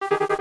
you